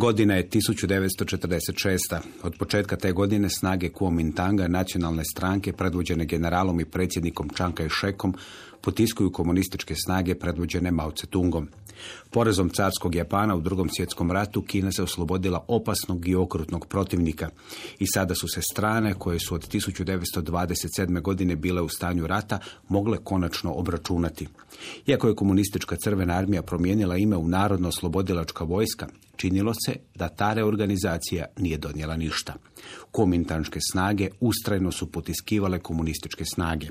Godina je 1946. Od početka te godine snage Kuomintanga, nacionalne stranke, predvođene generalom i predsjednikom Čanka Šekom, potiskuju komunističke snage predvođene Mao Tse-tungom. Porezom carskog Japana u drugom svjetskom ratu Kina se oslobodila opasnog i okrutnog protivnika i sada su se strane koje su od 1927. godine bile u stanju rata mogle konačno obračunati. Iako je komunistička crvena armija promijenila ime u Narodno oslobodilačka vojska, činilo se da ta reorganizacija nije donijela ništa. Komintanške snage ustrajno su potiskivale komunističke snage.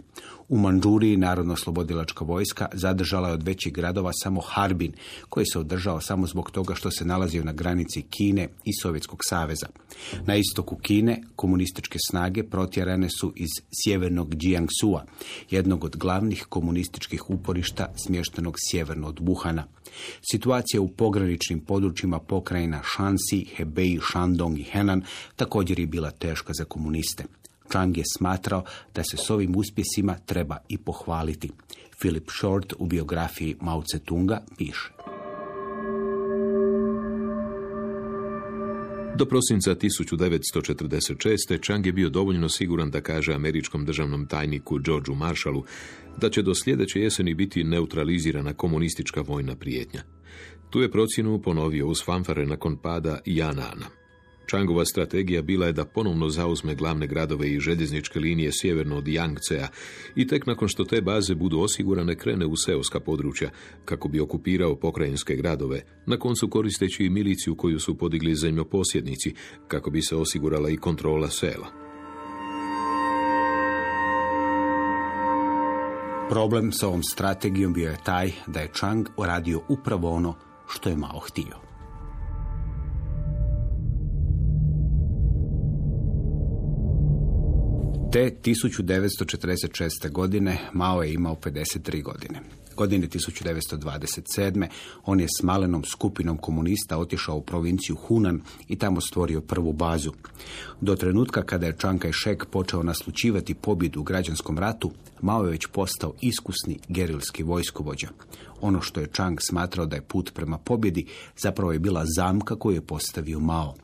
U Manđuriji Narodno oslobodilačka vojska zadržala je od većih gradova samo Harbin, koji se održao samo zbog toga što se nalazio na granici Kine i Sovjetskog saveza. Na istoku Kine komunističke snage protjerane su iz sjevernog Jiangsua, jednog od glavnih komunističkih uporišta smještenog sjeverno od Wuhana. Situacija u pograničnim područjima pokrajina Shanxi, Hebei, Shandong i Henan također je bila teška za komuniste. Chang je smatrao da se s ovim uspjesima treba i pohvaliti. Philip Short u biografiji Mao Tse-tunga piše. Do prosinca 1946. Chang je bio dovoljno siguran da kaže američkom državnom tajniku Georgeu Marshallu da će do sljedeće jeseni biti neutralizirana komunistička vojna prijetnja. Tu je procjenu ponovio uz fanfare nakon pada Yanana. Changova strategija bila je da ponovno zauzme glavne gradove i željezničke linije sjeverno od Yangtzea i tek nakon što te baze budu osigurane krene u seoska područja kako bi okupirao pokrajinske gradove, na koncu koristeći i miliciju koju su podigli zemljoposjednici kako bi se osigurala i kontrola sela. Problem s ovom strategijom bio je taj da je Chang radio upravo ono što je Mao htio. Te 1946. godine Mao je imao 53 godine. Godine 1927. on je s malenom skupinom komunista otišao u provinciju Hunan i tamo stvorio prvu bazu. Do trenutka kada je Chiang Kai-shek počeo naslučivati pobjedu u građanskom ratu, Mao je već postao iskusni gerilski vojskovođa. Ono što je Chang smatrao da je put prema pobjedi zapravo je bila zamka koju je postavio Mao.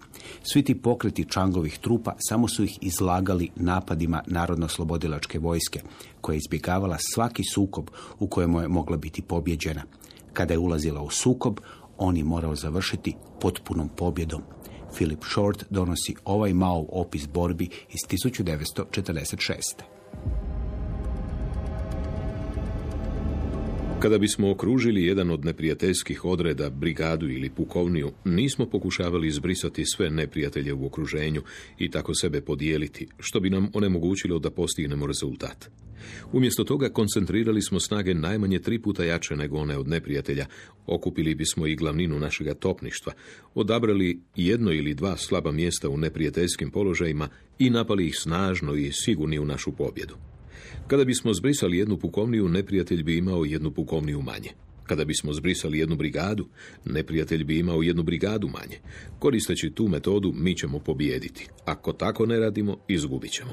Svi ti pokreti Changovih trupa samo su ih izlagali napadima Narodno-slobodilačke vojske, koja je izbjegavala svaki sukob u kojemu je mogla biti pobjeđena. Kada je ulazila u sukob, on je morao završiti potpunom pobjedom. Philip Short donosi ovaj Mao opis borbi iz 1946. Kada bismo okružili jedan od neprijateljskih odreda, brigadu ili pukovniju, nismo pokušavali izbrisati sve neprijatelje u okruženju i tako sebe podijeliti, što bi nam onemogućilo da postignemo rezultat. Umjesto toga koncentrirali smo snage najmanje tri puta jače nego one od neprijatelja, okupili bismo i glavninu našega topništva, odabrali jedno ili dva slaba mjesta u neprijateljskim položajima i napali ih snažno i sigurni u našu pobjedu. Kada bismo zbrisali jednu pukovniju, neprijatelj bi imao jednu pukovniju manje. Kada bismo zbrisali jednu brigadu, neprijatelj bi imao jednu brigadu manje. Koristeći tu metodu, mi ćemo pobijediti. Ako tako ne radimo, izgubit ćemo.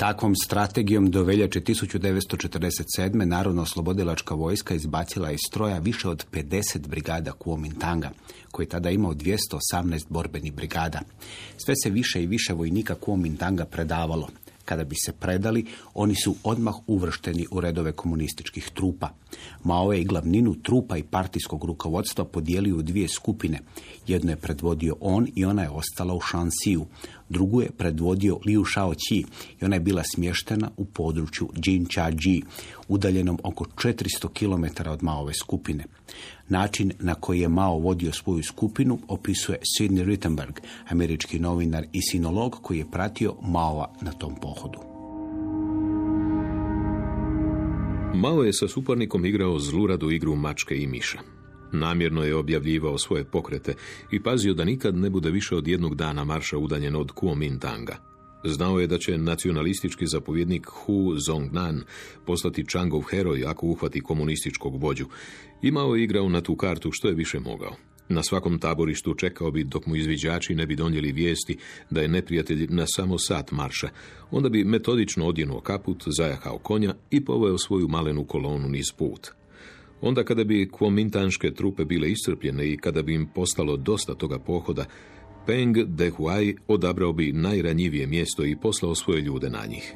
Takvom strategijom do veljače 1947. Narodno oslobodilačka vojska izbacila iz stroja više od 50 brigada Kuomintanga, koji je tada imao 218 borbenih brigada. Sve se više i više vojnika Kuomintanga predavalo. Kada bi se predali, oni su odmah uvršteni u redove komunističkih trupa. Mao je i glavninu trupa i partijskog rukovodstva podijelio u dvije skupine. Jedno je predvodio on i ona je ostala u Shansiju. Drugu je predvodio Liu Shaoqi i ona je bila smještena u području Jinchaji, udaljenom oko 400 km od Maove skupine. Način na koji je Mao vodio svoju skupinu opisuje Sidney Rittenberg, američki novinar i sinolog koji je pratio Maova na tom pohodu. Mao je sa suparnikom igrao zluradu igru mačke i miša. Namjerno je objavljivao svoje pokrete i pazio da nikad ne bude više od jednog dana marša udaljen od Kuomintanga. Znao je da će nacionalistički zapovjednik Hu Zongnan postati Changov heroj ako uhvati komunističkog vođu. Imao je igrao na tu kartu što je više mogao. Na svakom taborištu čekao bi dok mu izviđači ne bi donijeli vijesti da je neprijatelj na samo sat marša. Onda bi metodično odjenuo kaput, zajahao konja i poveo svoju malenu kolonu niz put. Onda kada bi kuomintanške trupe bile iscrpljene i kada bi im postalo dosta toga pohoda, Peng Dehuai odabrao bi najranjivije mjesto i poslao svoje ljude na njih.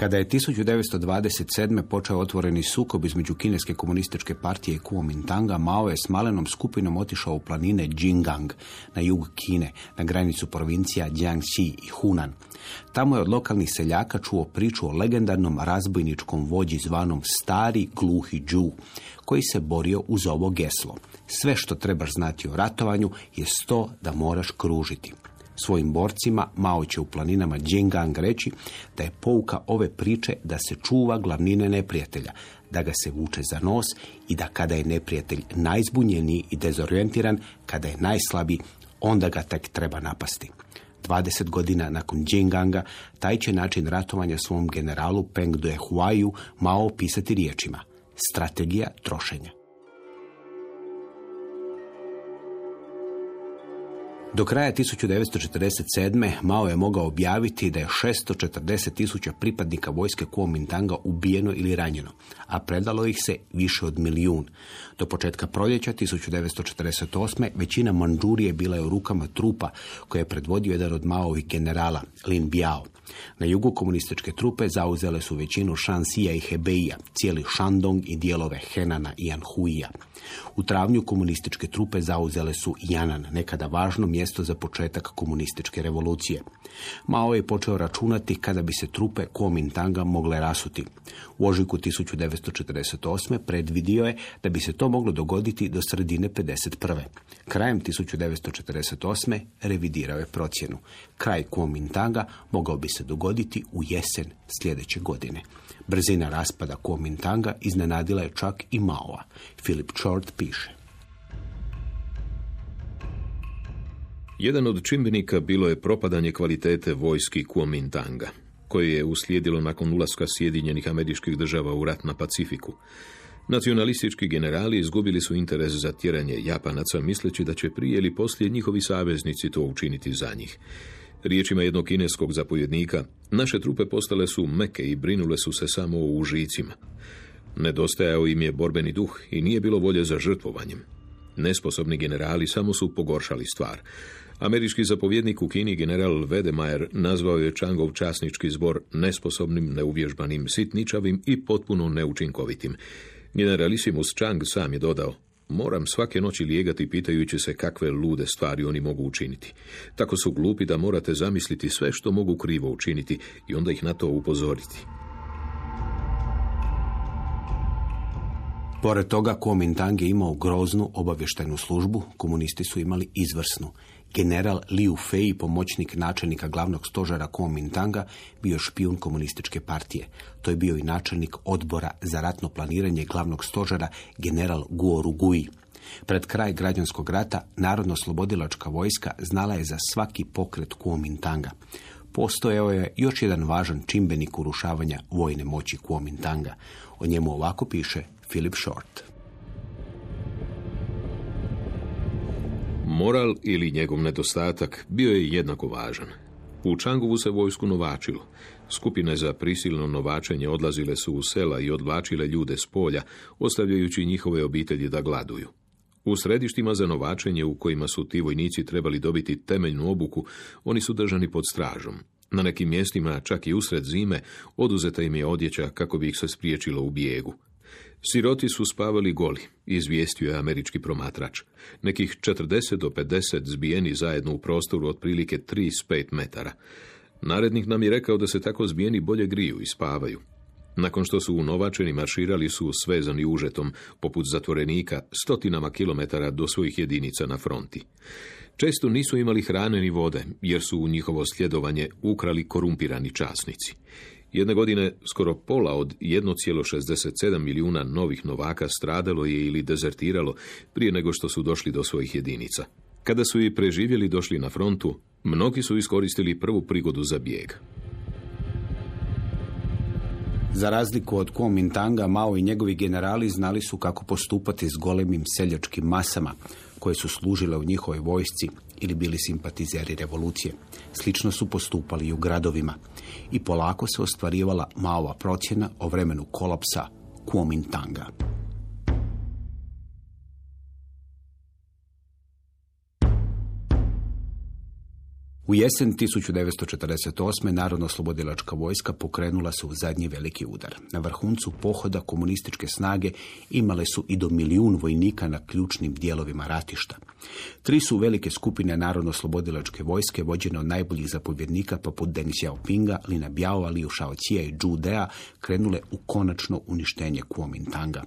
Kada je 1927. počeo otvoreni sukob između kineske komunističke partije Kuomintanga, Mao je s malenom skupinom otišao u planine Jingang na jug Kine, na granicu provincija Jiangxi i Hunan. Tamo je od lokalnih seljaka čuo priču o legendarnom razbojničkom vođi zvanom Stari Gluhi Džu, koji se borio uz ovo geslo. Sve što trebaš znati o ratovanju je sto da moraš kružiti. Svojim borcima Mao će u planinama Jingang reći da je pouka ove priče da se čuva glavnine neprijatelja, da ga se vuče za nos i da kada je neprijatelj najzbunjeniji i dezorijentiran, kada je najslabiji, onda ga tek treba napasti. 20 godina nakon Jinganga, taj će način ratovanja svom generalu Peng Dehuaiju Mao pisati riječima. Strategija trošenja. Do kraja 1947. Mao je mogao objaviti da je 640 tisuća pripadnika vojske Kuomintanga ubijeno ili ranjeno, a predalo ih se više od milijun. Do početka proljeća 1948. većina Manđurije bila je u rukama trupa koje je predvodio jedan od Maovih generala, Lin Biao. Na jugu komunističke trupe zauzele su većinu Shansija i Hebeija, cijeli Shandong i dijelove Henana i Anhuija. U travnju komunističke trupe zauzele su Janan, nekada važno mjesto za početak komunističke revolucije. Mao je počeo računati kada bi se trupe Kuomintanga mogle rasuti. U ožujku 1948. predvidio je da bi se to moglo dogoditi do sredine 51. Krajem 1948. revidirao je procjenu. Kraj Kuomintanga mogao bi se dogoditi u jesen sljedeće godine. Brzina raspada Kuomintanga iznenadila je čak i Maoa. Philip Short piše. Jedan od čimbenika bilo je propadanje kvalitete vojski Kuomintanga, koje je uslijedilo nakon ulaska Sjedinjenih američkih država u rat na Pacifiku. Nacionalistički generali izgubili su interes za tjeranje Japanaca, misleći da će prije ili poslije njihovi saveznici to učiniti za njih. Riječima jednog kineskog zapovjednika, naše trupe postale su meke i brinule su se samo o užicima. Nedostajao im je borbeni duh i nije bilo volje za žrtvovanjem. Nesposobni generali samo su pogoršali stvar. Američki zapovjednik u Kini general Wedemeyer nazvao je Changov časnički zbor nesposobnim, neuvježbanim, sitničavim i potpuno neučinkovitim. Generalisimus Chang sam je dodao, moram svake noći lijegati pitajući se kakve lude stvari oni mogu učiniti. Tako su glupi da morate zamisliti sve što mogu krivo učiniti i onda ih na to upozoriti. Pored toga, Kuomintang je imao groznu obavještajnu službu, komunisti su imali izvrsnu. General Liu Fei, pomoćnik načelnika glavnog stožera Kuomintanga, bio špijun komunističke partije. To je bio i načelnik odbora za ratno planiranje glavnog stožera general Guo Rugui. Pred kraj građanskog rata Narodno-slobodilačka vojska znala je za svaki pokret Kuomintanga. Postojao je još jedan važan čimbenik urušavanja vojne moći Kuomintanga. O njemu ovako piše Philip Short. Moral ili njegov nedostatak bio je jednako važan. U Čangovu se vojsku novačilo. Skupine za prisilno novačenje odlazile su u sela i odvlačile ljude s polja, ostavljajući njihove obitelji da gladuju. U središtima za novačenje u kojima su ti vojnici trebali dobiti temeljnu obuku, oni su držani pod stražom. Na nekim mjestima, čak i usred zime, oduzeta im je odjeća kako bi ih se spriječilo u bijegu. Siroti su spavali goli, izvijestio je američki promatrač. Nekih 40 do 50 zbijeni zajedno u prostoru otprilike 3 s 5 metara. Narednik nam je rekao da se tako zbijeni bolje griju i spavaju. Nakon što su unovačeni marširali su svezani užetom, poput zatvorenika, stotinama kilometara do svojih jedinica na fronti. Često nisu imali hrane ni vode, jer su u njihovo sljedovanje ukrali korumpirani časnici. Jedne godine skoro pola od 1,67 milijuna novih novaka stradalo je ili dezertiralo prije nego što su došli do svojih jedinica. Kada su i preživjeli došli na frontu, mnogi su iskoristili prvu prigodu za bijeg. Za razliku od Kuomintanga, Mao i njegovi generali znali su kako postupati s golemim seljačkim masama koje su služile u njihovoj vojsci ili bili simpatizeri revolucije. Slično su postupali i u gradovima. I polako se ostvarivala Maova procjena o vremenu kolapsa Kuomintanga. U jesen 1948. Narodno-slobodilačka vojska pokrenula se u zadnji veliki udar. Na vrhuncu pohoda komunističke snage imale su i do milijun vojnika na ključnim dijelovima ratišta. Tri su velike skupine Narodno-slobodilačke vojske vođene od najboljih zapovjednika poput Deng Xiaopinga, Lina Biao, Liu Shaoqia i Zhu Dea krenule u konačno uništenje Kuomintanga.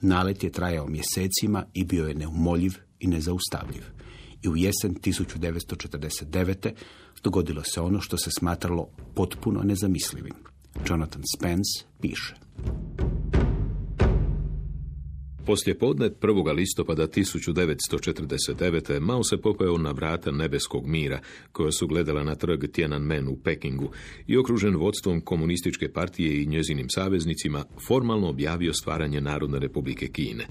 Nalet je trajao mjesecima i bio je neumoljiv i nezaustavljiv i u jesen 1949. dogodilo se ono što se smatralo potpuno nezamislivim. Jonathan Spence piše. Poslije podne 1. listopada 1949. Mao se popeo na vrata nebeskog mira, koja su gledala na trg Tiananmen u Pekingu i okružen vodstvom komunističke partije i njezinim saveznicima formalno objavio stvaranje Narodne republike Kine.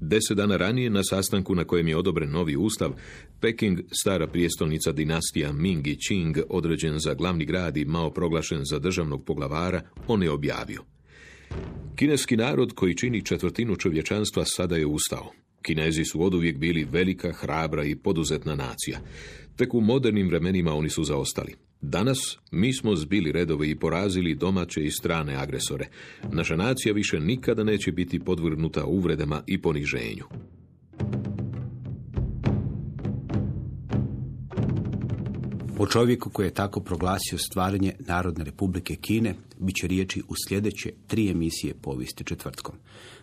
Deset dana ranije, na sastanku na kojem je odobren novi ustav, Peking, stara prijestolnica dinastija Ming i Qing, određen za glavni grad i mao proglašen za državnog poglavara, on je objavio. Kineski narod koji čini četvrtinu čovječanstva sada je ustao. Kinezi su oduvijek bili velika, hrabra i poduzetna nacija. Tek u modernim vremenima oni su zaostali. Danas mi smo zbili redove i porazili domaće i strane agresore. Naša nacija više nikada neće biti podvrgnuta uvredama i poniženju. O čovjeku koji je tako proglasio stvaranje Narodne republike Kine bit će riječi u sljedeće tri emisije povijesti četvrtkom.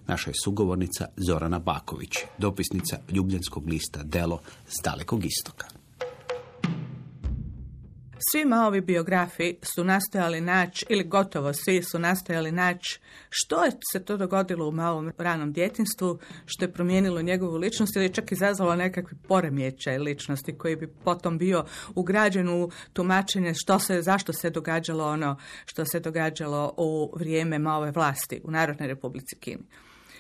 Naša je sugovornica Zorana Baković, dopisnica Ljubljanskog lista Delo s dalekog istoka. Svi Maovi biografi su nastojali naći, ili gotovo svi su nastojali naći, što je se to dogodilo u Maovom ranom djetinstvu, što je promijenilo njegovu ličnost ili čak izazvalo nekakvi poremjećaj ličnosti koji bi potom bio ugrađen u tumačenje što se, zašto se događalo ono što se događalo u vrijeme Maove vlasti u Narodnoj republici Kini.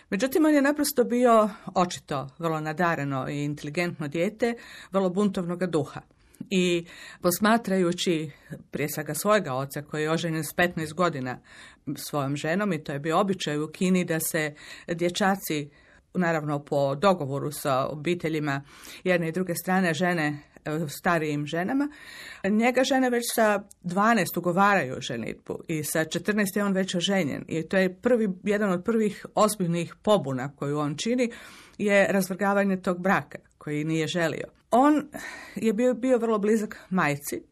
Međutim, on je naprosto bio očito vrlo nadareno i inteligentno dijete, vrlo buntovnog duha. I posmatrajući prije svega svojega oca koji je oženjen s 15 godina svojom ženom i to je bio običaj u Kini da se dječaci naravno po dogovoru sa obiteljima jedne i druge strane žene e, starijim ženama. Njega žene već sa 12 ugovaraju ženitbu i sa 14 je on već oženjen i to je prvi, jedan od prvih ozbiljnih pobuna koju on čini je razvrgavanje tog braka koji nije želio. On je bio, bio vrlo blizak majci,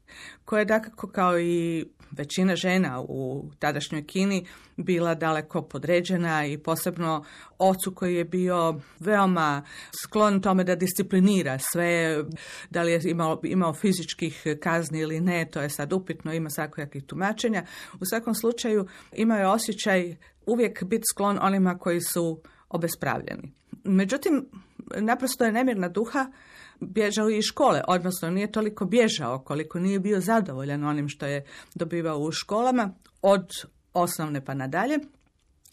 koja je dakako kao i većina žena u tadašnjoj Kini bila daleko podređena i posebno ocu koji je bio veoma sklon tome da disciplinira sve, da li je imao, imao fizičkih kazni ili ne, to je sad upitno, ima svakojakih tumačenja. U svakom slučaju imao je osjećaj uvijek biti sklon onima koji su obespravljeni. Međutim, naprosto je nemirna duha bježao iz škole, odnosno nije toliko bježao koliko nije bio zadovoljan onim što je dobivao u školama od osnovne pa nadalje.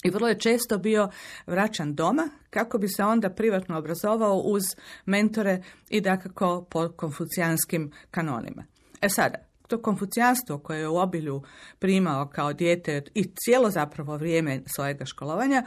I vrlo je često bio vraćan doma kako bi se onda privatno obrazovao uz mentore i dakako po konfucijanskim kanonima. E sada, to konfucijanstvo koje je u obilju primao kao dijete i cijelo zapravo vrijeme svojega školovanja,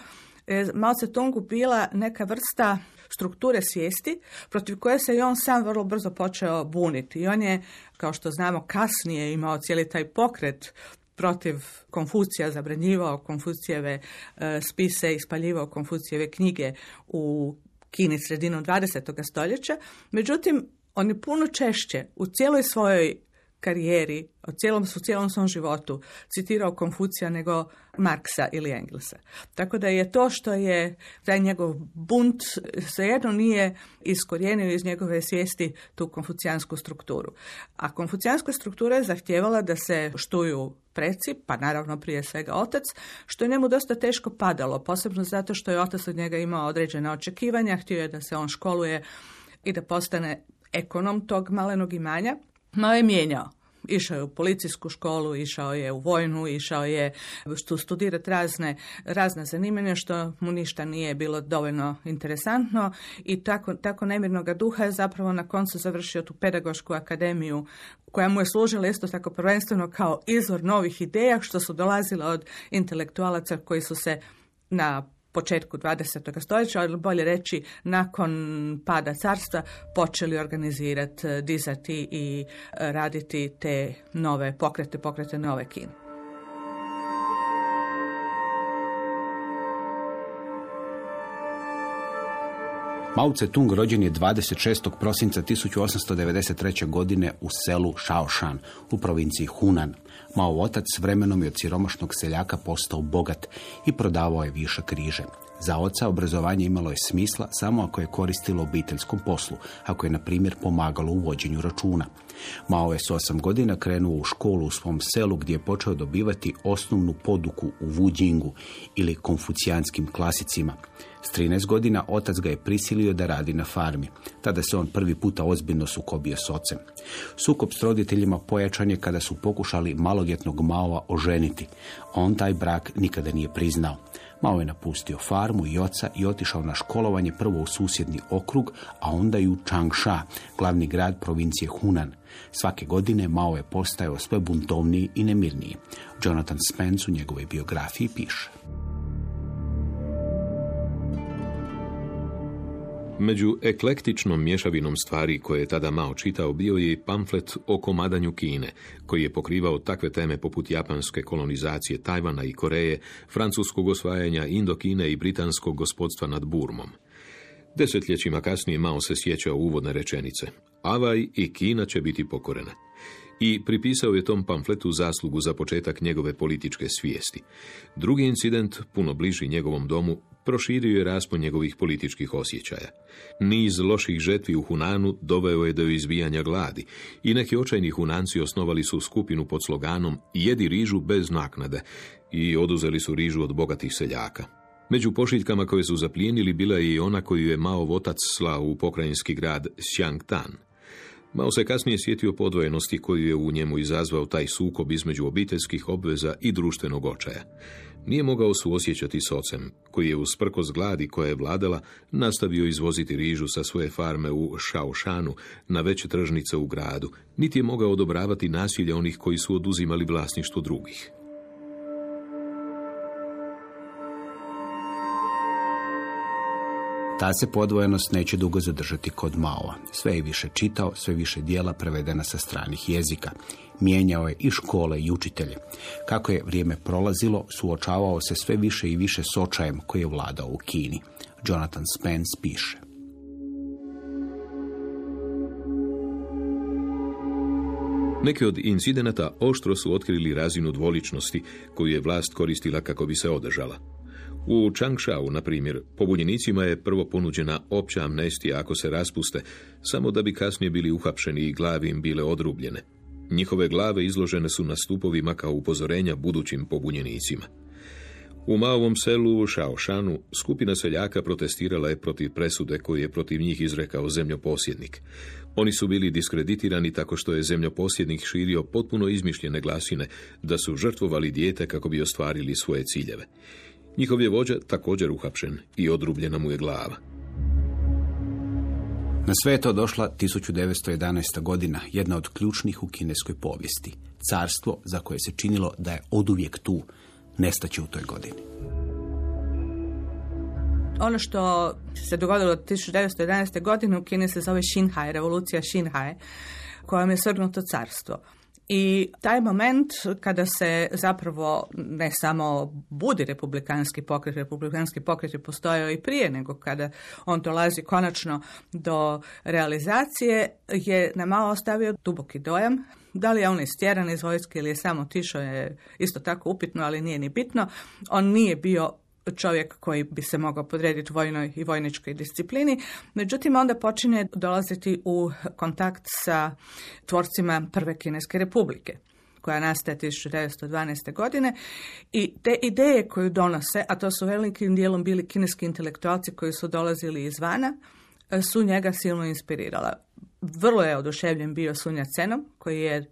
je Mao Tse-tungu bila neka vrsta strukture svijesti protiv koje se i on sam vrlo brzo počeo buniti. I on je, kao što znamo, kasnije imao cijeli taj pokret protiv Konfucija, zabranjivao Konfucijeve e, spise, ispaljivao Konfucijeve knjige u Kini sredinom 20. stoljeća. Međutim, on je puno češće u cijeloj svojoj karijeri, o cijelom, u cijelom svom životu citirao Konfucija nego Marksa ili Engelsa. Tako da je to što je taj njegov bunt svejedno nije iskorijenio iz njegove svijesti tu konfucijansku strukturu. A konfucijanska struktura je zahtijevala da se štuju preci, pa naravno prije svega otac, što je njemu dosta teško padalo, posebno zato što je otac od njega imao određena očekivanja, htio je da se on školuje i da postane ekonom tog malenog imanja, Mao je mijenjao. Išao je u policijsku školu, išao je u vojnu, išao je tu studirati razne, razne zanimanja što mu ništa nije bilo dovoljno interesantno i tako, tako nemirnog duha je zapravo na koncu završio tu pedagošku akademiju koja mu je služila isto tako prvenstveno kao izvor novih ideja što su dolazile od intelektualaca koji su se na početku 20. stoljeća, ili bolje reći nakon pada carstva, počeli organizirati, dizati i e, raditi te nove pokrete, pokrete nove kine. Mao Tse-tung rođen je 26. prosinca 1893. godine u selu Shaoshan u provinciji Hunan. Mao otac vremenom je od siromašnog seljaka postao bogat i prodavao je više križe. Za oca obrazovanje imalo je smisla samo ako je koristilo obiteljskom poslu, ako je, na primjer, pomagalo u vođenju računa. Mao je s osam godina krenuo u školu u svom selu gdje je počeo dobivati osnovnu poduku u Wujingu ili konfucijanskim klasicima. S 13 godina otac ga je prisilio da radi na farmi. Tada se on prvi puta ozbiljno sukobio s ocem. Sukob s roditeljima pojačan je kada su pokušali maloljetnog Maova oženiti. On taj brak nikada nije priznao. Mao je napustio farmu i oca i otišao na školovanje prvo u susjedni okrug, a onda i u Changsha, glavni grad provincije Hunan. Svake godine Mao je postajao sve buntovniji i nemirniji. Jonathan Spence u njegovoj biografiji piše. Među eklektičnom mješavinom stvari koje je tada Mao čitao bio je i pamflet o komadanju Kine, koji je pokrivao takve teme poput japanske kolonizacije Tajvana i Koreje, francuskog osvajanja Indokine i britanskog gospodstva nad Burmom. Desetljećima kasnije Mao se sjećao uvodne rečenice. Avaj i Kina će biti pokorena i pripisao je tom pamfletu zaslugu za početak njegove političke svijesti. Drugi incident, puno bliži njegovom domu, proširio je raspon njegovih političkih osjećaja. Niz loših žetvi u Hunanu doveo je do izbijanja gladi i neki očajni Hunanci osnovali su skupinu pod sloganom Jedi rižu bez naknade i oduzeli su rižu od bogatih seljaka. Među pošiljkama koje su zaplijenili bila je i ona koju je Mao otac slao u pokrajinski grad Xiangtan. Mao se kasnije sjetio podvojenosti koju je u njemu izazvao taj sukob između obiteljskih obveza i društvenog očaja. Nije mogao suosjećati s ocem, koji je usprkos gladi koja je vladala, nastavio izvoziti rižu sa svoje farme u Šaošanu na veće tržnice u gradu, niti je mogao odobravati nasilje onih koji su oduzimali vlasništvo drugih. Ta se podvojenost neće dugo zadržati kod Maova. Sve je više čitao, sve više dijela prevedena sa stranih jezika. Mijenjao je i škole i učitelje. Kako je vrijeme prolazilo, suočavao se sve više i više s očajem koji je vladao u Kini. Jonathan Spence piše. Neki od incidenata oštro su otkrili razinu dvoličnosti koju je vlast koristila kako bi se održala. U Changshao, na primjer, pobunjenicima je prvo ponuđena opća amnestija ako se raspuste, samo da bi kasnije bili uhapšeni i glavi im bile odrubljene. Njihove glave izložene su na stupovima kao upozorenja budućim pobunjenicima. U Maovom selu u Šaošanu skupina seljaka protestirala je protiv presude koju je protiv njih izrekao zemljoposjednik. Oni su bili diskreditirani tako što je zemljoposjednik širio potpuno izmišljene glasine da su žrtvovali dijete kako bi ostvarili svoje ciljeve. Njihov je vođa također uhapšen i odrubljena mu je glava. Na sve je to došla 1911. godina, jedna od ključnih u kineskoj povijesti. Carstvo za koje se činilo da je oduvijek tu, nestaće u toj godini. Ono što se dogodilo 1911. godine u Kini se zove Shinhai, revolucija Shinhai, kojom je svrgnuto carstvo. I taj moment kada se zapravo ne samo budi republikanski pokret, republikanski pokret je postojao i prije nego kada on dolazi konačno do realizacije, je na malo ostavio duboki dojam. Da li je on istjeran iz vojske ili je samo tišao je isto tako upitno, ali nije ni bitno. On nije bio čovjek koji bi se mogao podrediti vojnoj i vojničkoj disciplini. Međutim, onda počinje dolaziti u kontakt sa tvorcima Prve Kineske republike koja nastaje 1912. godine i te ideje koju donose, a to su velikim dijelom bili kineski intelektualci koji su dolazili izvana, su njega silno inspirirala. Vrlo je oduševljen bio Sunja Cenom, koji je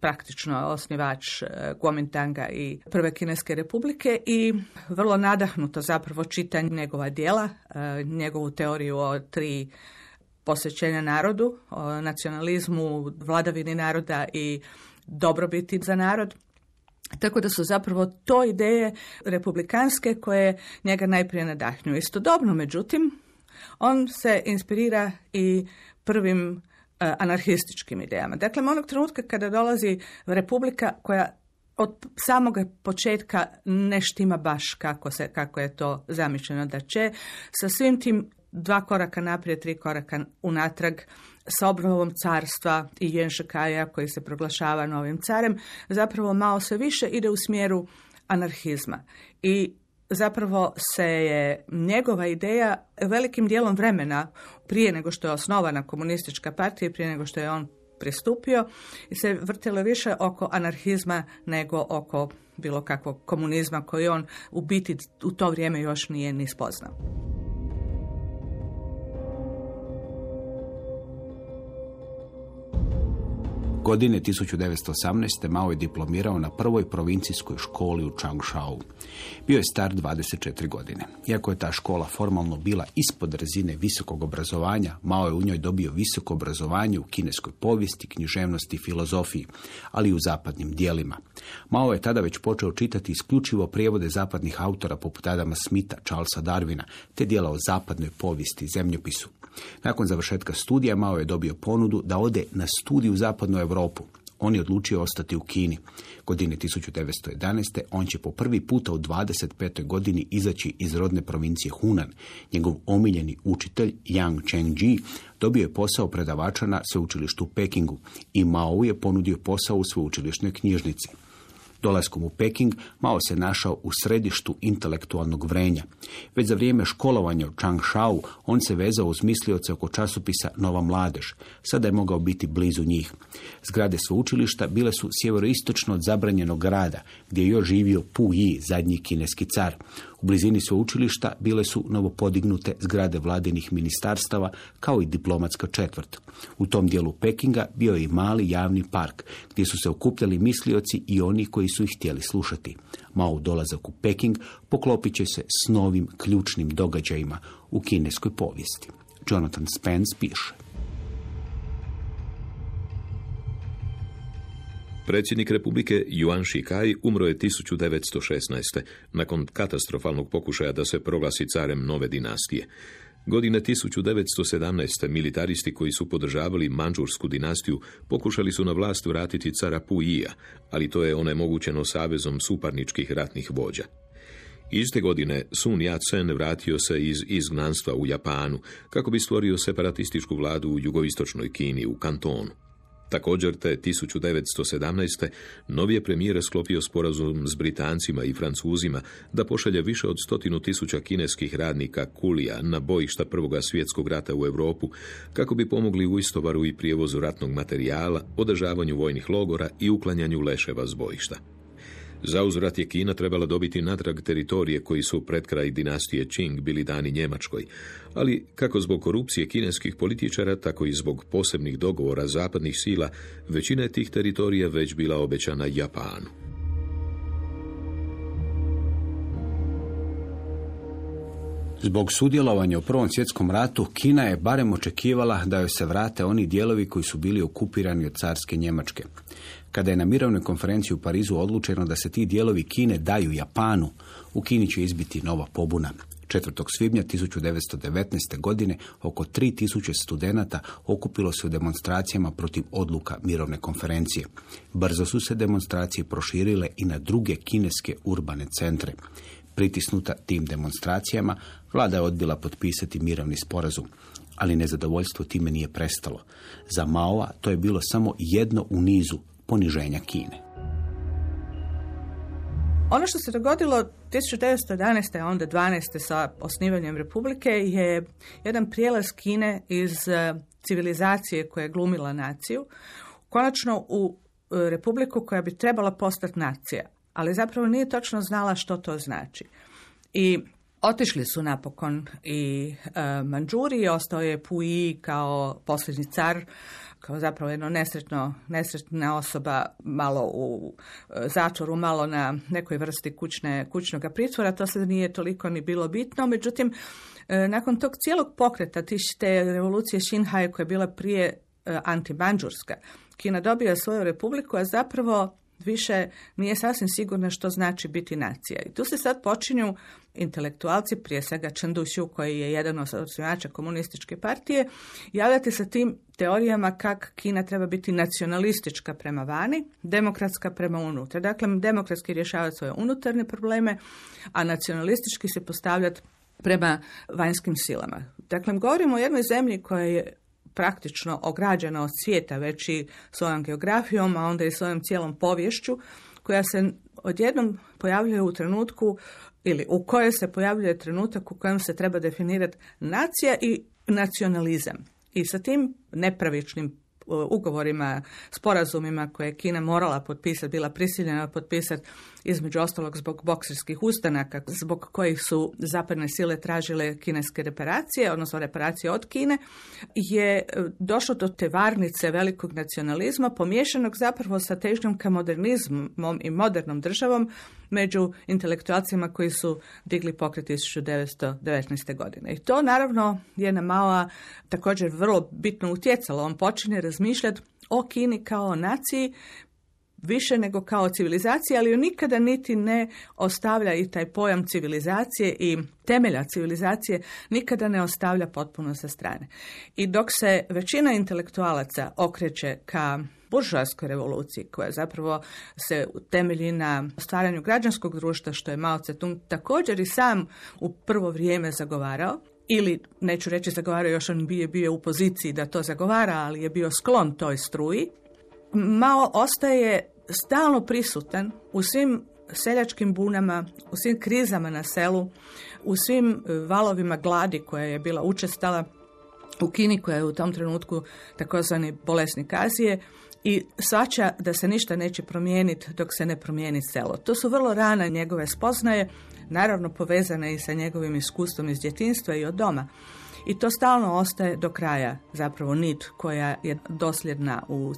praktično osnivač e, Kuomintanga i Prve Kineske republike i vrlo nadahnuto zapravo čita njegova dijela, e, njegovu teoriju o tri posvećenja narodu, o nacionalizmu, vladavini naroda i dobrobiti za narod. Tako da su zapravo to ideje republikanske koje njega najprije nadahnju. Istodobno, međutim, on se inspirira i prvim anarhističkim idejama. Dakle, onog trenutka kada dolazi republika koja od samog početka ne štima baš kako, se, kako je to zamišljeno da će, sa svim tim dva koraka naprijed, tri koraka unatrag, sa obnovom carstva i Jenšakaja koji se proglašava novim carem, zapravo malo se više ide u smjeru anarhizma. I zapravo se je njegova ideja velikim dijelom vremena prije nego što je osnovana komunistička partija, prije nego što je on pristupio i se vrtilo više oko anarhizma nego oko bilo kakvog komunizma koji on u biti u to vrijeme još nije ni spoznao. Godine 1918. Mao je diplomirao na prvoj provincijskoj školi u Changshao. Bio je star 24 godine. Iako je ta škola formalno bila ispod razine visokog obrazovanja, Mao je u njoj dobio visoko obrazovanje u kineskoj povijesti, književnosti i filozofiji, ali i u zapadnim dijelima. Mao je tada već počeo čitati isključivo prijevode zapadnih autora poput Adama Smitha, Charlesa Darwina, te dijela o zapadnoj povijesti i zemljopisu. Nakon završetka studija Mao je dobio ponudu da ode na studiju u zapadnu Europu. On je odlučio ostati u Kini. Godine 1911. on će po prvi puta u 25. godini izaći iz rodne provincije Hunan. Njegov omiljeni učitelj Yang Chengji dobio je posao predavača na sveučilištu Pekingu i Mao je ponudio posao u sveučilišnoj knjižnici. Dolaskom u Peking Mao se našao u središtu intelektualnog vrenja. Već za vrijeme školovanja u Changshao on se vezao uz mislioce oko časopisa Nova mladež. Sada je mogao biti blizu njih. Zgrade sveučilišta bile su sjeveroistočno od zabranjenog grada, gdje je još živio Pu Yi, zadnji kineski car. U blizini sveučilišta bile su novopodignute zgrade vladinih ministarstava kao i diplomatska četvrt. U tom dijelu Pekinga bio je i mali javni park gdje su se okupljali mislioci i oni koji su ih htjeli slušati. Mao dolazak u Peking poklopit će se s novim ključnim događajima u kineskoj povijesti. Jonathan Spence piše. Predsjednik Republike Yuan Shikai umro je 1916. nakon katastrofalnog pokušaja da se proglasi carem nove dinastije. Godine 1917. militaristi koji su podržavali manđursku dinastiju pokušali su na vlast vratiti cara Puija, ali to je onemogućeno savezom suparničkih ratnih vođa. Iste godine Sun Yat-sen vratio se iz izgnanstva u Japanu kako bi stvorio separatističku vladu u jugoistočnoj Kini u kantonu. Također te 1917. novi je premijer sklopio sporazum s Britancima i Francuzima da pošalje više od stotinu tisuća kineskih radnika kulija na bojišta Prvoga svjetskog rata u Europu kako bi pomogli u istovaru i prijevozu ratnog materijala, održavanju vojnih logora i uklanjanju leševa s bojišta. Za uzvrat je Kina trebala dobiti natrag teritorije koji su pred kraj dinastije Qing bili dani Njemačkoj, ali kako zbog korupcije kineskih političara, tako i zbog posebnih dogovora zapadnih sila, većina je tih teritorija već bila obećana Japanu. Zbog sudjelovanja u Prvom svjetskom ratu, Kina je barem očekivala da joj se vrate oni dijelovi koji su bili okupirani od carske Njemačke. Kada je na mirovnoj konferenciji u Parizu odlučeno da se ti dijelovi Kine daju Japanu, u Kini će izbiti nova pobuna. 4. svibnja 1919. godine oko 3000 studenata okupilo se u demonstracijama protiv odluka mirovne konferencije. Brzo su se demonstracije proširile i na druge kineske urbane centre. Pritisnuta tim demonstracijama, vlada je odbila potpisati mirovni sporazum, ali nezadovoljstvo time nije prestalo. Za Maoa to je bilo samo jedno u nizu poniženja Kine. Ono što se dogodilo 1911. a onda 12. sa osnivanjem Republike je jedan prijelaz Kine iz e, civilizacije koja je glumila naciju, konačno u e, Republiku koja bi trebala postati nacija, ali zapravo nije točno znala što to znači. I Otišli su napokon i e, Manđuri, ostao je Pui kao posljednji car kao zapravo jedno nesretno, nesretna osoba malo u e, zatvoru, malo na nekoj vrsti kućne, kućnog pritvora, to se nije toliko ni bilo bitno, međutim, e, nakon tog cijelog pokreta, te revolucije Shinhai koja je bila prije e, antibanđurska, Kina dobija svoju republiku, a zapravo više nije sasvim sigurno što znači biti nacija. I tu se sad počinju intelektualci, prije svega Čandušiu koji je jedan od osnivača komunističke partije, javljati sa tim teorijama kak Kina treba biti nacionalistička prema vani, demokratska prema unutra. Dakle, demokratski rješavati svoje unutarnje probleme, a nacionalistički se postavljati prema vanjskim silama. Dakle, govorimo o jednoj zemlji koja je praktično ograđena od svijeta već i svojom geografijom, a onda i svojom cijelom povješću, koja se odjednom pojavljuje u trenutku ili u kojoj se pojavljuje trenutak u kojem se treba definirati nacija i nacionalizam. I sa tim nepravičnim ugovorima, sporazumima koje je Kina morala potpisati, bila prisiljena potpisati između ostalog zbog bokserskih ustanaka, zbog kojih su zapadne sile tražile kineske reparacije, odnosno reparacije od Kine, je e, došlo do te varnice velikog nacionalizma, pomješanog zapravo sa težnjom ka modernizmom i modernom državom među intelektualcima koji su digli pokret 1919. godine. I to naravno je na Mao također vrlo bitno utjecalo. On počinje razmišljati o Kini kao naciji više nego kao civilizacija, ali ju nikada niti ne ostavlja i taj pojam civilizacije i temelja civilizacije nikada ne ostavlja potpuno sa strane. I dok se većina intelektualaca okreće ka buržoaskoj revoluciji koja zapravo se temelji na stvaranju građanskog društva što je Mao Tse-tung također i sam u prvo vrijeme zagovarao ili neću reći zagovarao još on je bio u poziciji da to zagovara, ali je bio sklon toj struji. Mao ostaje stalno prisutan u svim seljačkim bunama, u svim krizama na selu, u svim e, valovima gladi koja je bila učestala u Kini koja je u tom trenutku takozvani bolesnik Azije i svača da se ništa neće promijeniti dok se ne promijeni selo. To su vrlo rane njegove spoznaje, naravno povezane i sa njegovim iskustvom iz djetinstva i od doma. I to stalno ostaje do kraja zapravo nit koja je dosljedna u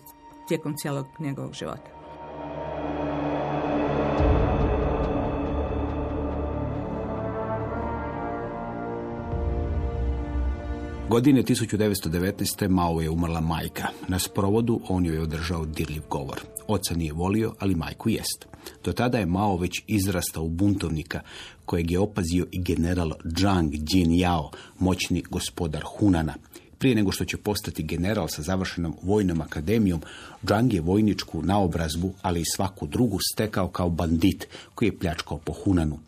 tijekom cijelog njegovog života. Godine 1919. Mao je umrla majka. Na sprovodu on joj je održao dirljiv govor. Oca nije volio, ali majku jest. Do tada je Mao već izrastao u buntovnika, kojeg je opazio i general Zhang Yao, moćni gospodar Hunana. Prije nego što će postati general sa završenom vojnom akademijom, Zhang je vojničku naobrazbu, ali i svaku drugu stekao kao bandit koji je pljačkao po Hunanu.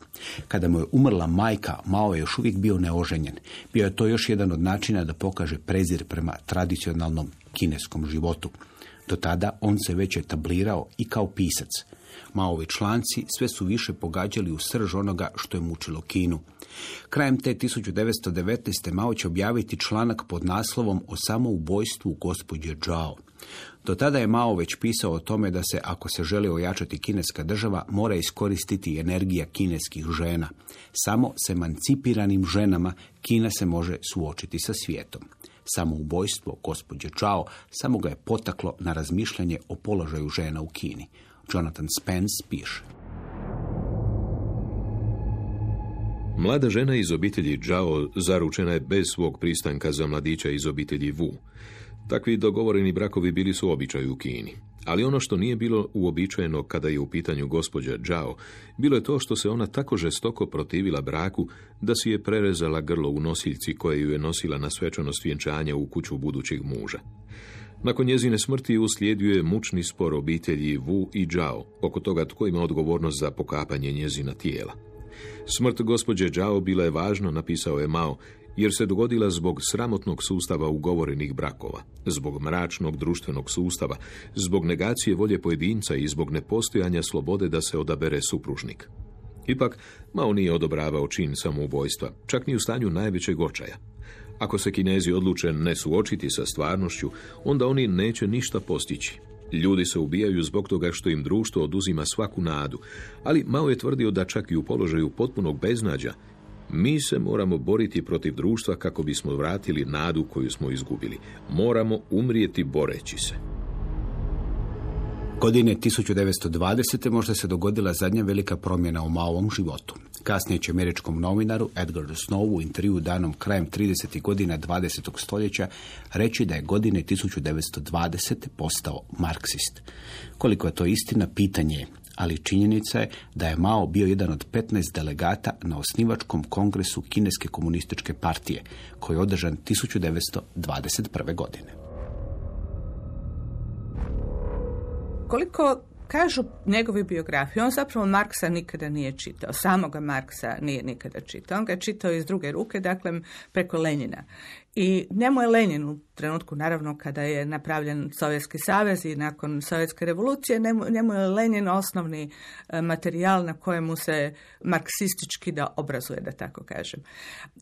Kada mu je umrla majka, Mao je još uvijek bio neoženjen. Bio je to još jedan od načina da pokaže prezir prema tradicionalnom kineskom životu. Do tada on se već etablirao i kao pisac. Maovi članci sve su više pogađali u srž onoga što je mučilo Kinu. Krajem te 1919. Mao će objaviti članak pod naslovom o samoubojstvu gospođe Zhao. Do tada je Mao već pisao o tome da se, ako se želi ojačati kineska država, mora iskoristiti energija kineskih žena. Samo s emancipiranim ženama Kina se može suočiti sa svijetom. Samoubojstvo gospođe Zhao samo ga je potaklo na razmišljanje o položaju žena u Kini. Jonathan Spence piše. Mlada žena iz obitelji Zhao zaručena je bez svog pristanka za mladića iz obitelji Wu. Takvi dogovoreni brakovi bili su običaj u Kini. Ali ono što nije bilo uobičajeno kada je u pitanju gospođa Zhao, bilo je to što se ona tako žestoko protivila braku da si je prerezala grlo u nosiljci koje ju je nosila na svečanost vjenčanja u kuću budućeg muža. Nakon njezine smrti uslijedio je mučni spor obitelji Wu i Zhao oko toga tko ima odgovornost za pokapanje njezina tijela. Smrt gospođe Zhao bila je važna, napisao je Mao, jer se dogodila zbog sramotnog sustava ugovorenih brakova, zbog mračnog društvenog sustava, zbog negacije volje pojedinca i zbog nepostojanja slobode da se odabere supružnik. Ipak, Mao nije odobravao čin samoubojstva, čak ni u stanju najvećeg očaja. Ako se kinezi odluče ne suočiti sa stvarnošću, onda oni neće ništa postići. Ljudi se ubijaju zbog toga što im društvo oduzima svaku nadu, ali Mao je tvrdio da čak i u položaju potpunog beznađa mi se moramo boriti protiv društva kako bismo vratili nadu koju smo izgubili. Moramo umrijeti boreći se. Godine 1920. možda se dogodila zadnja velika promjena u Maovom životu. Kasnije će američkom novinaru Edgar Snow u intervju danom krajem 30. godina 20. stoljeća reći da je godine 1920. postao marksist. Koliko je to istina, pitanje je, ali činjenica je da je Mao bio jedan od 15 delegata na osnivačkom kongresu Kineske komunističke partije, koji je održan 1921. godine. Koliko kažu njegovi biografije, on zapravo Marksa nikada nije čitao, samoga Marksa nije nikada čitao. On ga je čitao iz druge ruke, dakle preko Lenjina. I njemu je Lenin trenutku, naravno, kada je napravljen Sovjetski savez i nakon Sovjetske revolucije, njemu, je Lenin osnovni e, materijal na kojemu se marksistički da obrazuje, da tako kažem.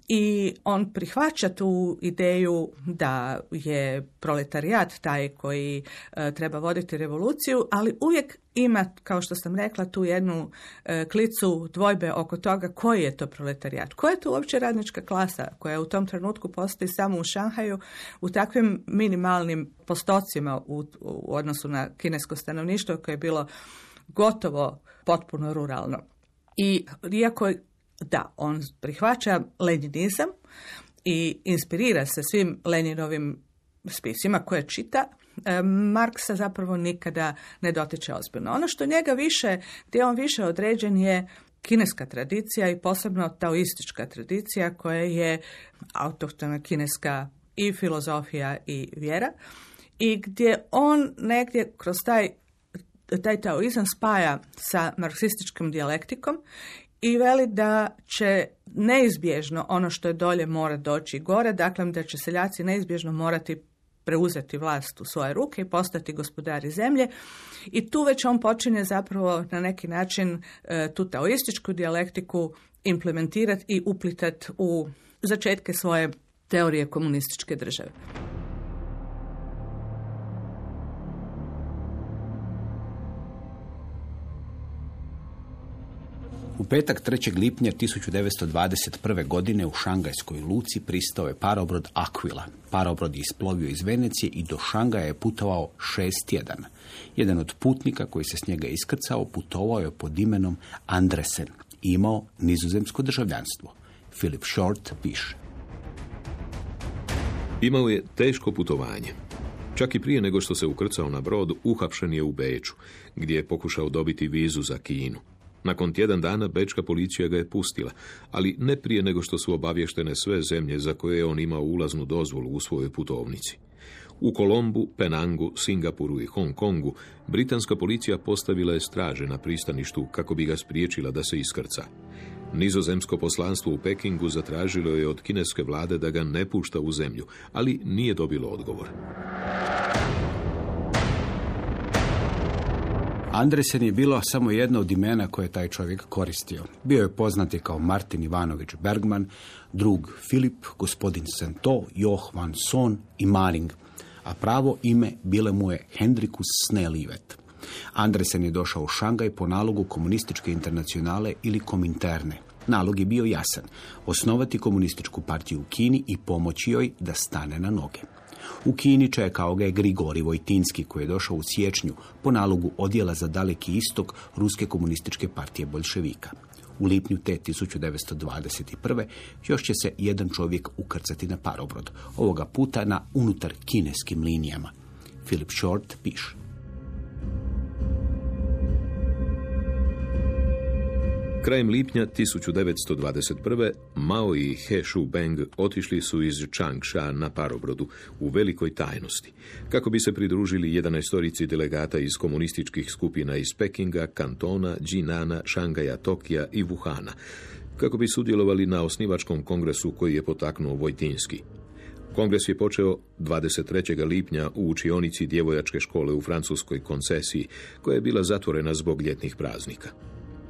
I on prihvaća tu ideju da je proletarijat taj koji e, treba voditi revoluciju, ali uvijek ima, kao što sam rekla, tu jednu e, klicu dvojbe oko toga koji je to proletarijat. Koja je to uopće radnička klasa koja u tom trenutku postoji samo u Šanhaju u takvim minimalnim postocima u, u odnosu na kinesko stanovništvo koje je bilo gotovo potpuno ruralno. I iako da, on prihvaća leninizam i inspirira se svim Leninovim spisima koje čita, E, Marksa zapravo nikada ne dotiče ozbiljno. Ono što njega više, gdje on više određen je kineska tradicija i posebno taoistička tradicija koja je autohtona kineska i filozofija i vjera i gdje on negdje kroz taj taj taoizam spaja sa marksističkim dijalektikom i veli da će neizbježno ono što je dolje mora doći gore, dakle da će seljaci neizbježno morati preuzeti vlast u svoje ruke i postati gospodari zemlje. I tu već on počinje zapravo na neki način e, tu taoističku dijalektiku implementirati i uplitati u začetke svoje teorije komunističke države. U petak 3. lipnja 1921. godine u Šangajskoj luci pristao je parobrod Aquila. Parobrod je isplovio iz Venecije i do Šangaja je putovao šest tjedana. Jedan od putnika koji se s njega iskrcao putovao je pod imenom Andresen. Imao nizozemsko državljanstvo. Philip Short piše. Imao je teško putovanje. Čak i prije nego što se ukrcao na brod, uhapšen je u Beču, gdje je pokušao dobiti vizu za Kinu. Nakon tjedan dana bečka policija ga je pustila, ali ne prije nego što su obavještene sve zemlje za koje je on imao ulaznu dozvolu u svojoj putovnici. U Kolombu, Penangu, Singapuru i Hong Kongu britanska policija postavila je straže na pristaništu kako bi ga spriječila da se iskrca. Nizozemsko poslanstvo u Pekingu zatražilo je od kineske vlade da ga ne pušta u zemlju, ali nije dobilo odgovor. Andresen je bilo samo jedno od imena koje je taj čovjek koristio. Bio je poznati kao Martin Ivanović Bergman, drug Filip, gospodin Sento, Joh van Son i Maring, a pravo ime bile mu je Hendrikus Snelivet. Andresen je došao u Šangaj po nalogu komunističke internacionale ili kominterne. Nalog je bio jasan, osnovati komunističku partiju u Kini i pomoći joj da stane na noge. U Kini čekao ga je Grigori Vojtinski koji je došao u siječnju po nalogu odjela za daleki istok Ruske komunističke partije bolševika. U lipnju te 1921. još će se jedan čovjek ukrcati na parobrod, ovoga puta na unutar kineskim linijama. Philip Short piše. Krajem lipnja 1921. Mao i He Shubeng otišli su iz Changsha na parobrodu u velikoj tajnosti, kako bi se pridružili 11 delegata iz komunističkih skupina iz Pekinga, Kantona, Džinana, Šangaja, Tokija i Wuhana, kako bi sudjelovali na osnivačkom kongresu koji je potaknuo Vojtinski. Kongres je počeo 23. lipnja u učionici djevojačke škole u francuskoj koncesiji, koja je bila zatvorena zbog ljetnih praznika.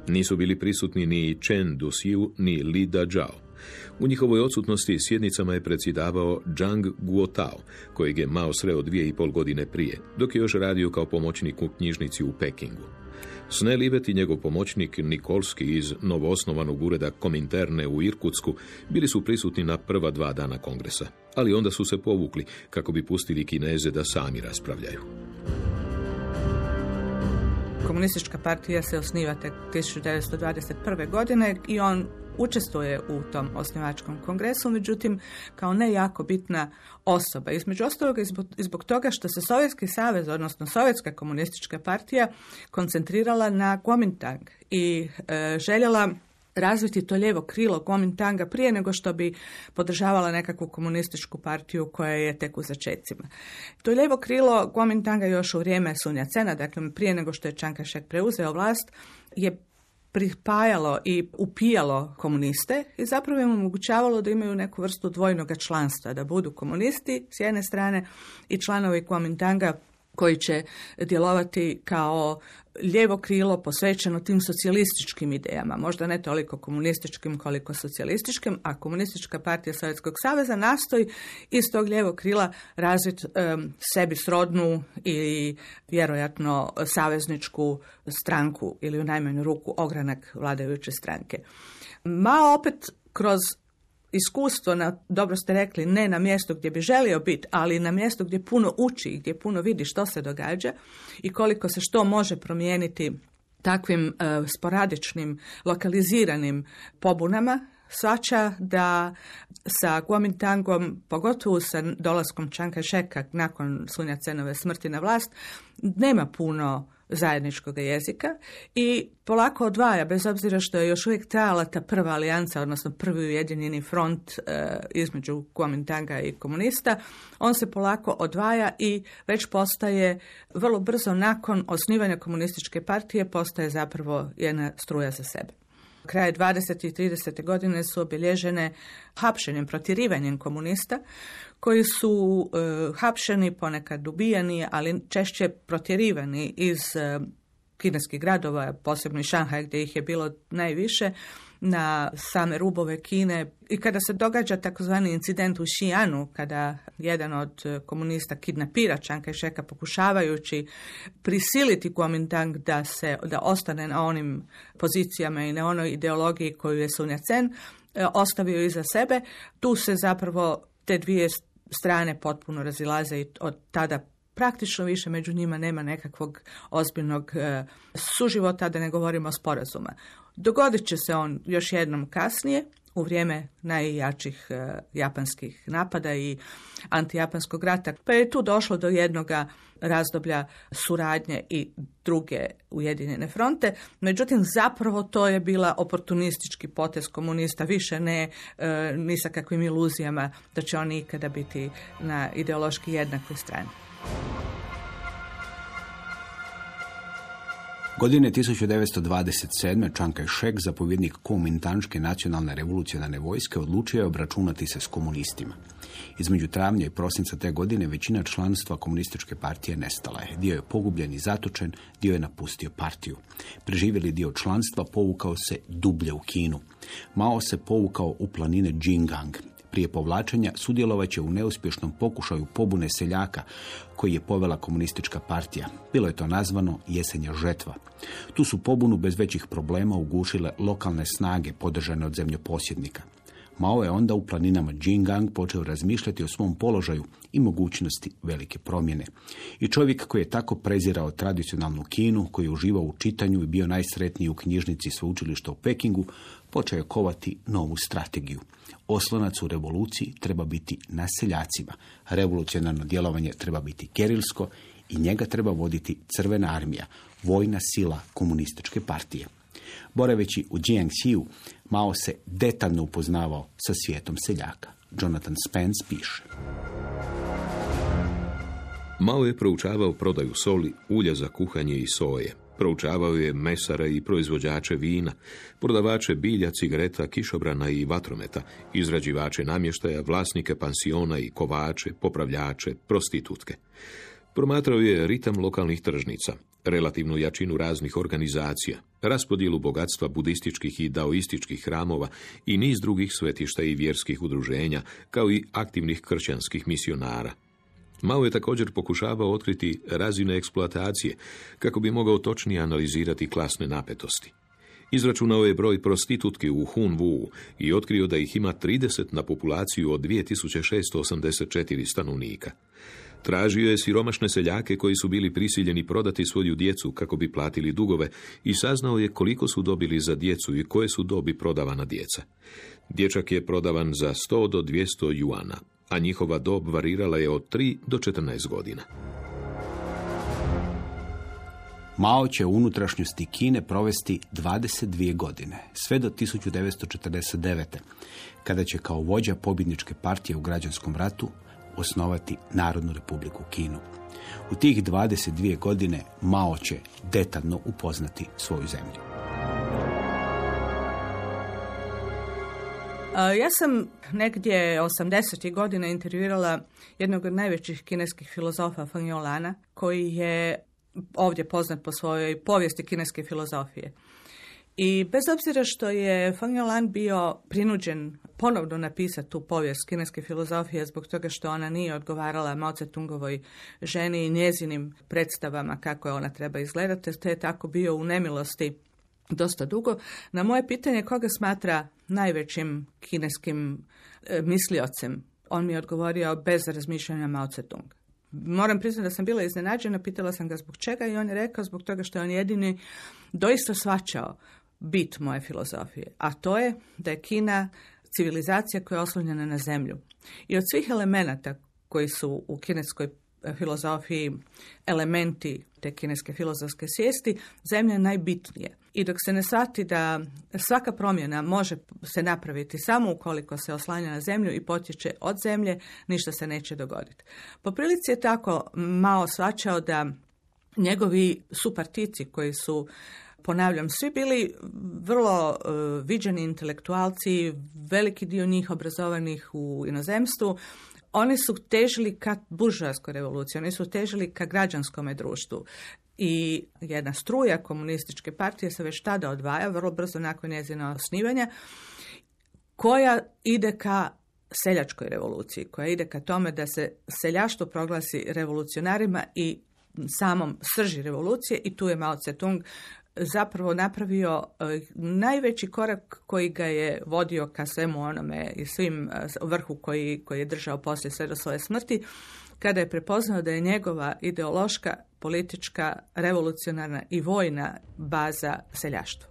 Nisu bili prisutni ni Chen Duxiu ni Li Dazhao. U njihovoj odsutnosti sjednicama je predsjedavao Zhang Guotao, kojeg je Mao sreo dvije i pol godine prije, dok je još radio kao pomoćnik u knjižnici u Pekingu. Sne Livet i njegov pomoćnik Nikolski iz novoosnovanog ureda Kominterne u Irkutsku bili su prisutni na prva dva dana kongresa, ali onda su se povukli kako bi pustili Kineze da sami raspravljaju. Komunistička partija se osniva tek 1921. godine i on učestvuje u tom osnivačkom kongresu, međutim kao ne jako bitna osoba. Između ostalog i zbog toga što se Sovjetski savez, odnosno Sovjetska komunistička partija koncentrirala na Kuomintang i e, željela razviti to lijevo krilo Kuomintanga prije nego što bi podržavala nekakvu komunističku partiju koja je tek u začecima. To lijevo krilo Kuomintanga još u vrijeme Sunja Cena, dakle prije nego što je Čankašek preuzeo vlast, je pripajalo i upijalo komuniste i zapravo im omogućavalo da imaju neku vrstu dvojnog članstva, da budu komunisti s jedne strane i članovi Kuomintanga koji će djelovati kao lijevo krilo posvećeno tim socijalističkim idejama, možda ne toliko komunističkim koliko socijalističkim, a komunistička partija Sovjetskog saveza nastoji iz tog lijevog krila razviti sebi srodnu i vjerojatno savezničku stranku ili u najmanju ruku ogranak vladajuće stranke. Ma opet kroz iskustvo, na, dobro ste rekli, ne na mjestu gdje bi želio biti, ali na mjestu gdje puno uči i gdje puno vidi što se događa i koliko se što može promijeniti takvim e, sporadičnim, lokaliziranim pobunama, svača da sa Kuomintangom, pogotovo sa dolaskom Čanka Šeka nakon Sunja Cenove smrti na vlast, nema puno zajedničkog jezika i polako odvaja, bez obzira što je još uvijek trajala ta prva alijanca, odnosno prvi ujedinjeni front e, između Kuomintanga i komunista, on se polako odvaja i već postaje vrlo brzo nakon osnivanja komunističke partije postaje zapravo jedna struja za sebe. Kraje 20. i 30. godine su obilježene hapšenjem, protjerivanjem komunista koji su e, hapšeni, ponekad ubijani, ali češće protjerivani iz e, kineskih gradova, posebno i Šanhaj gdje ih je bilo najviše, na same rubove Kine. I kada se događa takozvani incident u Šijanu, kada jedan od e, komunista kidnapira Čanka i Šeka pokušavajući prisiliti Kuomintang da se da ostane na onim pozicijama i na onoj ideologiji koju je Sun Yat-sen ostavio iza sebe, tu se zapravo te dvije strane potpuno razilaze i od tada praktično više među njima nema nekakvog ozbiljnog e, suživota, da ne govorimo o sporazuma. Dogodit će se on još jednom kasnije, u vrijeme najjačih e, japanskih napada i antijapanskog rata. Pa je tu došlo do jednoga razdoblja suradnje i druge Ujedinjene fronte. Međutim, zapravo to je bila oportunistički potez komunista, više ne e, ni sa kakvim iluzijama da će oni ikada biti na ideološki jednakoj strani. Godine 1927. Čankaj Šek, zapovjednik Komintančke nacionalne revolucionarne vojske, odlučio je obračunati se s komunistima. Između travnja i prosinca te godine većina članstva komunističke partije nestala je. Dio je pogubljen i zatočen, dio je napustio partiju. Preživjeli dio članstva povukao se dublje u Kinu. Mao se povukao u planine Jingang. Prije povlačenja sudjelovat će u neuspješnom pokušaju pobune seljaka koji je povela komunistička partija. Bilo je to nazvano jesenja žetva. Tu su pobunu bez većih problema ugušile lokalne snage podržane od zemljoposjednika. Mao je onda u planinama Jingang počeo razmišljati o svom položaju i mogućnosti velike promjene. I čovjek koji je tako prezirao tradicionalnu Kinu, koji je uživao u čitanju i bio najsretniji u knjižnici sveučilišta u Pekingu, počeo je kovati novu strategiju. Oslonac u revoluciji treba biti na seljacima. Revolucionarno djelovanje treba biti kerilsko i njega treba voditi crvena armija, vojna sila komunističke partije. Boraveći u Jiangxiu, Mao se detaljno upoznavao sa svijetom seljaka. Jonathan Spence piše. Mao je proučavao prodaju soli, ulja za kuhanje i soje. Proučavao je mesara i proizvođače vina, prodavače bilja, cigareta, kišobrana i vatrometa, izrađivače namještaja, vlasnike pansiona i kovače, popravljače, prostitutke. Promatrao je ritam lokalnih tržnica, relativnu jačinu raznih organizacija, raspodjelu bogatstva budističkih i daoističkih hramova i niz drugih svetišta i vjerskih udruženja, kao i aktivnih kršćanskih misionara. Mao je također pokušavao otkriti razine eksploatacije, kako bi mogao točnije analizirati klasne napetosti. Izračunao je broj prostitutki u Hunwu i otkrio da ih ima 30 na populaciju od 2684 stanovnika. Tražio je siromašne seljake koji su bili prisiljeni prodati svoju djecu kako bi platili dugove i saznao je koliko su dobili za djecu i koje su dobi prodavana djeca. Dječak je prodavan za 100 do 200 juana, a njihova dob varirala je od 3 do 14 godina. Mao će u unutrašnjosti Kine provesti 22 godine, sve do 1949. kada će kao vođa pobjedničke partije u građanskom ratu osnovati Narodnu republiku Kinu. U tih 22 godine Mao će detaljno upoznati svoju zemlju. Ja sam negdje 80. godina intervjuirala jednog od najvećih kineskih filozofa Feng Yolana, koji je ovdje poznat po svojoj povijesti kineske filozofije. I bez obzira što je Feng Yolan bio prinuđen ponovno napisati tu povijest kineske filozofije zbog toga što ona nije odgovarala Mao Tse-tungovoj ženi i njezinim predstavama kako je ona treba izgledati, te je tako bio u nemilosti dosta dugo. Na moje pitanje koga smatra najvećim kineskim e, misliocem, on mi je odgovorio bez razmišljanja Mao Tse-tung. Moram priznati da sam bila iznenađena, pitala sam ga zbog čega i on je rekao zbog toga što je on jedini doista svačao bit moje filozofije, a to je da je Kina civilizacija koja je oslonjena na zemlju. I od svih elemenata koji su u kineskoj eh, filozofiji elementi te kineske filozofske svijesti, zemlja je najbitnije. I dok se ne shvati da svaka promjena može se napraviti samo ukoliko se oslanja na zemlju i potječe od zemlje, ništa se neće dogoditi. Po prilici je tako malo svačao da njegovi supartici koji su ponavljam, svi bili vrlo uh, viđeni intelektualci, veliki dio njih obrazovanih u inozemstvu, oni su težili ka buržoaskoj revoluciji, oni su težili ka građanskome društvu. I jedna struja komunističke partije se već tada odvaja, vrlo brzo nakon njezina osnivanja, koja ide ka seljačkoj revoluciji, koja ide ka tome da se seljaštvo proglasi revolucionarima i samom srži revolucije i tu je Mao Tse-tung zapravo napravio e, najveći korak koji ga je vodio ka svemu onome i svim e, vrhu koji, koji je držao poslije sve do svoje smrti, kada je prepoznao da je njegova ideološka, politička, revolucionarna i vojna baza seljaštvo.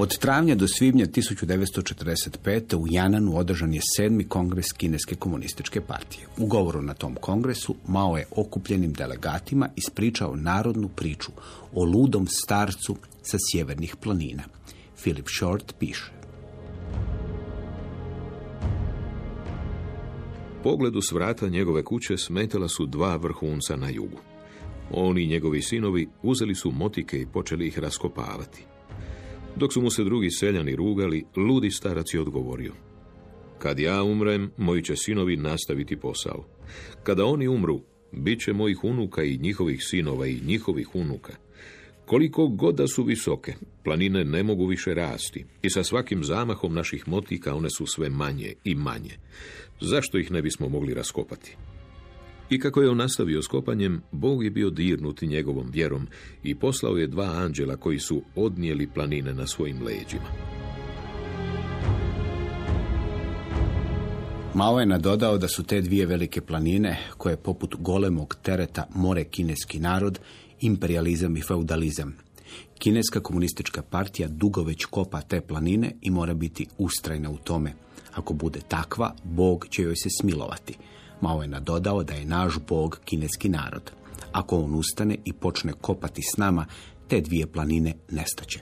Od travnja do svibnja 1945. u Jananu održan je sedmi kongres Kineske komunističke partije. U govoru na tom kongresu Mao je okupljenim delegatima ispričao narodnu priču o ludom starcu sa sjevernih planina. Philip Short piše. Pogledu s vrata njegove kuće smetala su dva vrhunca na jugu. Oni i njegovi sinovi uzeli su motike i počeli ih raskopavati. Dok su mu se drugi seljani rugali, ludi starac je odgovorio. Kad ja umrem, moji će sinovi nastaviti posao. Kada oni umru, bit će mojih unuka i njihovih sinova i njihovih unuka. Koliko god da su visoke, planine ne mogu više rasti i sa svakim zamahom naših motika one su sve manje i manje. Zašto ih ne bismo mogli raskopati? I kako je on nastavio s kopanjem, Bog je bio dirnuti njegovom vjerom i poslao je dva anđela koji su odnijeli planine na svojim leđima. Mao je nadodao da su te dvije velike planine, koje poput golemog tereta more kineski narod, imperializam i feudalizam. Kineska komunistička partija dugo već kopa te planine i mora biti ustrajna u tome. Ako bude takva, Bog će joj se smilovati. Mao je nadodao da je naš Bog kineski narod. Ako on ustane i počne kopati s nama, te dvije planine nestaće.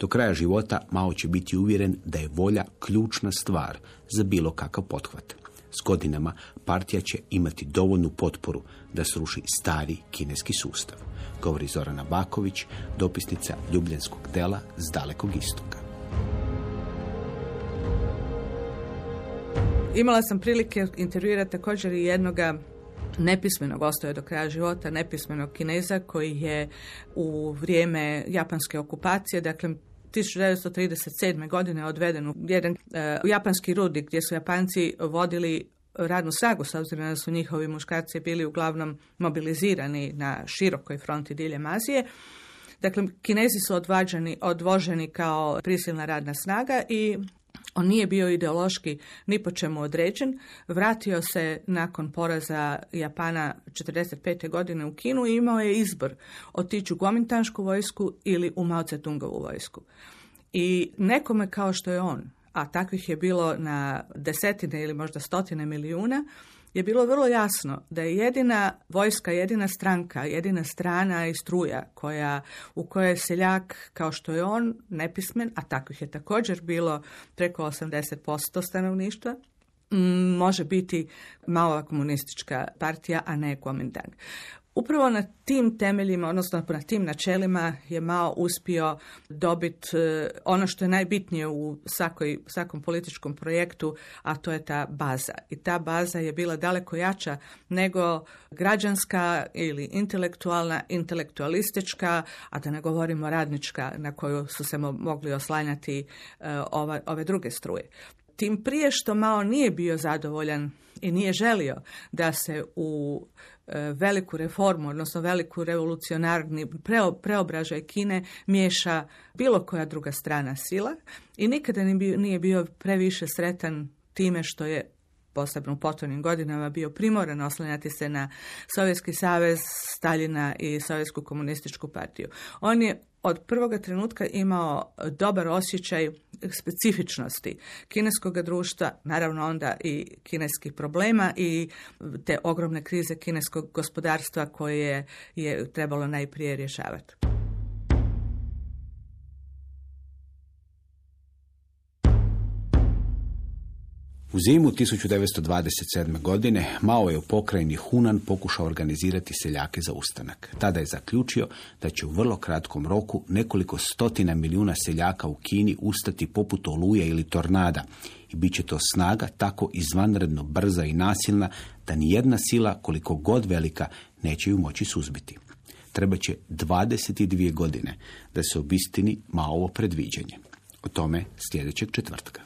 Do kraja života Mao će biti uvjeren da je volja ključna stvar za bilo kakav pothvat. S godinama partija će imati dovoljnu potporu da sruši stari kineski sustav. Govori Zorana Baković, dopisnica Ljubljanskog dela s dalekog istoka. Imala sam prilike intervjuirati također i jednoga nepismenog, ostaje do kraja života, nepismenog kineza koji je u vrijeme japanske okupacije, dakle 1937. godine odveden u jedan e, u japanski rudnik gdje su Japanci vodili radnu snagu, s obzirom da su njihovi muškarci bili uglavnom mobilizirani na širokoj fronti diljem Azije. Dakle, Kinezi su odvađeni, odvoženi kao prisilna radna snaga i on nije bio ideološki ni po čemu određen. Vratio se nakon poraza Japana 45. godine u Kinu i imao je izbor otići u Gomintanšku vojsku ili u Mao Tse-tungovu vojsku. I nekome kao što je on, a takvih je bilo na desetine ili možda stotine milijuna, je bilo vrlo jasno da je jedina vojska, jedina stranka, jedina strana i struja koja, u kojoj je seljak, kao što je on, nepismen, a takvih je također bilo preko 80% stanovništva, može biti malova komunistička partija, a ne Kuomintang. Upravo na tim temeljima, odnosno na tim načelima je Mao uspio dobiti e, ono što je najbitnije u svakoj, svakom političkom projektu, a to je ta baza. I ta baza je bila daleko jača nego građanska ili intelektualna, intelektualistička, a da ne govorimo radnička na koju su se mogli oslanjati e, ove druge struje. Tim prije što Mao nije bio zadovoljan i nije želio da se u veliku reformu, odnosno veliku revolucionarni preobražaj Kine miješa bilo koja druga strana sila i nikada nije bio previše sretan time što je posebno u potonjim godinama bio primoran oslanjati se na Sovjetski savez, Staljina i Sovjetsku komunističku partiju. On je od prvoga trenutka imao dobar osjećaj specifičnosti kineskog društva, naravno onda i kineskih problema i te ogromne krize kineskog gospodarstva koje je trebalo najprije rješavati. U zimu 1927. godine Mao je u pokrajini Hunan pokušao organizirati seljake za ustanak. Tada je zaključio da će u vrlo kratkom roku nekoliko stotina milijuna seljaka u Kini ustati poput oluje ili tornada i bit će to snaga tako izvanredno brza i nasilna da ni jedna sila koliko god velika neće ju moći suzbiti. Treba će 22 godine da se obistini Maovo predviđenje. O tome sljedećeg četvrtka.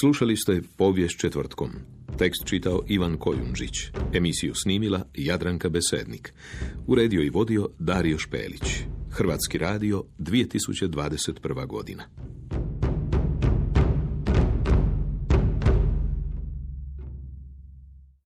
Slušali ste povijest četvrtkom. Tekst čitao Ivan Kojundžić. Emisiju snimila Jadranka Besednik. Uredio i vodio Dario Špelić. Hrvatski radio 2021. godina.